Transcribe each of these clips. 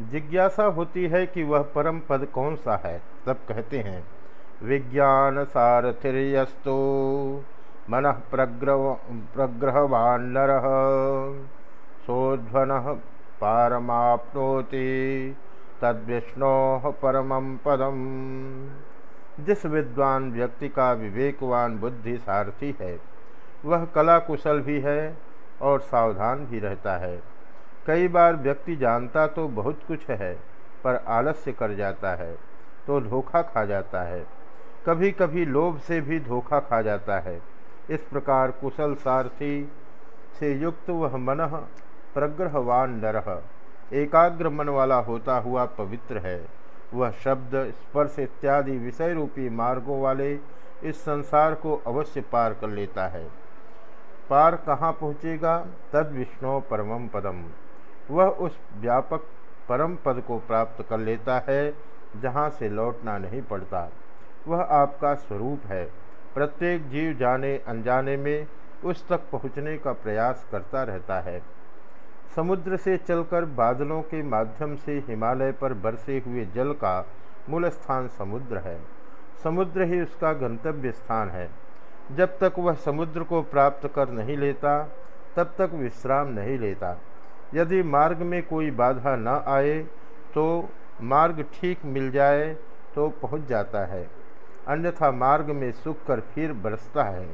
जिज्ञासा होती है कि वह परम पद कौन सा है? तब कहते हैं विज्ञान सारथिर्यस्तो मन प्रग्रह प्रग्रहवान्नर सोध्वन पारमाप्नोति, तद्विष्णो परम पदम। जिस विद्वान व्यक्ति का विवेकवान बुद्धि सारथी है, वह कला कुशल भी है और सावधान भी रहता है। कई बार व्यक्ति जानता तो बहुत कुछ है, पर आलस्य कर जाता है तो धोखा खा जाता है। कभी कभी लोभ से भी धोखा खा जाता है। इस प्रकार कुशल सारथी से युक्त वह मन प्रग्रहवान नरह एकाग्र मन वाला होता हुआ पवित्र है। वह शब्द, स्पर्श इत्यादि विषय रूपी मार्गों वाले इस संसार को अवश्य पार कर लेता है। पार कहाँ पहुँचेगा? तद विष्णु परमम पदम। वह उस व्यापक परम पद को प्राप्त कर लेता है, जहाँ से लौटना नहीं पड़ता। वह आपका स्वरूप है। प्रत्येक जीव जाने अनजाने में उस तक पहुँचने का प्रयास करता रहता है। समुद्र से चलकर बादलों के माध्यम से हिमालय पर बरसे हुए जल का मूल स्थान समुद्र है। समुद्र ही उसका गंतव्य स्थान है। जब तक वह समुद्र को प्राप्त कर नहीं लेता, तब तक विश्राम नहीं लेता। यदि मार्ग में कोई बाधा न आए तो मार्ग ठीक मिल जाए तो पहुँच जाता है। अन्यथा मार्ग में सुख कर फिर बरसता है।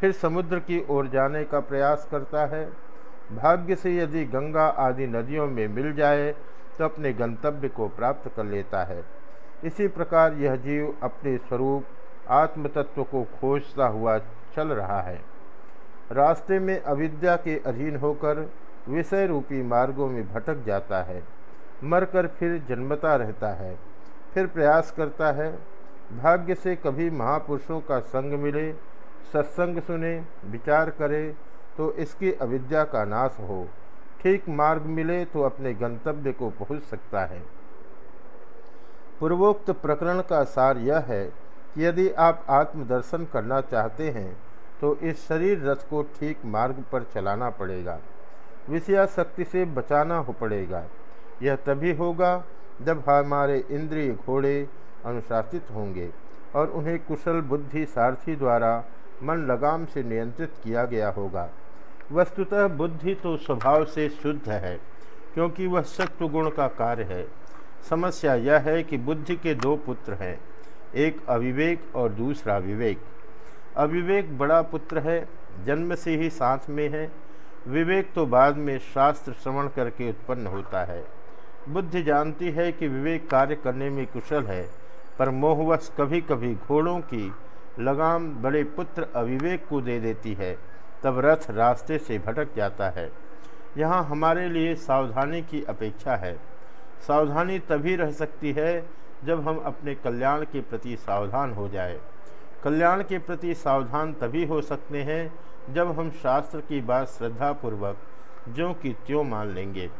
फिर समुद्र की ओर जाने का प्रयास करता है। भाग्य से यदि गंगा आदि नदियों में मिल जाए तो अपने गंतव्य को प्राप्त कर लेता है। इसी प्रकार यह जीव अपने स्वरूप आत्म तत्व को खोजता हुआ चल रहा है। रास्ते में अविद्या के अधीन होकर विषय रूपी मार्गों में भटक जाता है, मरकर फिर जन्मता रहता है, फिर प्रयास करता है, भाग्य से कभी महापुरुषों का संग मिले, सत्संग सुने, विचार करे तो इसकी अविद्या का नाश हो। ठीक मार्ग मिले तो अपने गंतव्य को पहुँच सकता है। पूर्वोक्त प्रकरण का सार यह है कि यदि आप आत्मदर्शन करना चाहते हैं तो इस शरीर रथ को ठीक मार्ग पर चलाना पड़ेगा। विषयाशक्ति से बचाना हो पड़ेगा। यह तभी होगा जब हमारे इंद्रिय घोड़े अनुशासित होंगे और उन्हें कुशल बुद्धि सारथी द्वारा मन लगाम से नियंत्रित किया गया होगा। वस्तुतः बुद्धि तो स्वभाव से शुद्ध है, क्योंकि वह सत्व गुण का कार्य है। समस्या यह है कि बुद्धि के दो पुत्र हैं, एक अविवेक और दूसरा विवेक। अविवेक बड़ा पुत्र है, जन्म से ही साथ में है विवेक तो बाद में शास्त्र श्रवण करके उत्पन्न होता है। बुद्धि जानती है कि विवेक कार्य करने में कुशल है, पर मोहवश कभी कभी घोड़ों की लगाम बड़े पुत्र अविवेक को दे देती है, तब रथ रास्ते से भटक जाता है। यहाँ हमारे लिए सावधानी की अपेक्षा है। सावधानी तभी रह सकती है जब हम अपने कल्याण के प्रति सावधान हो जाए। कल्याण के प्रति सावधान तभी हो सकते हैं जब हम शास्त्र की बात श्रद्धापूर्वक, ज्यों की त्यों मान लेंगे।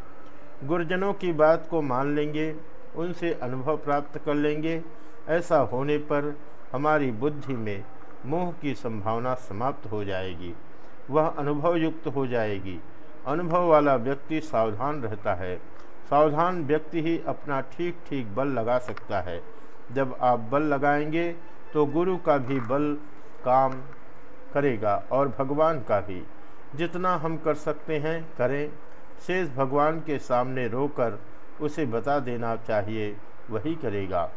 गुरजनों की बात को मान लेंगे, उनसे अनुभव प्राप्त कर लेंगे। ऐसा होने पर हमारी बुद्धि में मोह की संभावना समाप्त हो जाएगी। वह अनुभव युक्त हो जाएगी। अनुभव वाला व्यक्ति सावधान रहता है। सावधान व्यक्ति ही अपना ठीक ठीक बल लगा सकता है। जब आप बल लगाएँगे तो गुरु का भी बल काम करेगा और भगवान का भी। जितना हम कर सकते हैं, करें। शेष भगवान के सामने रोकर उसे बता देना चाहिए, वही करेगा।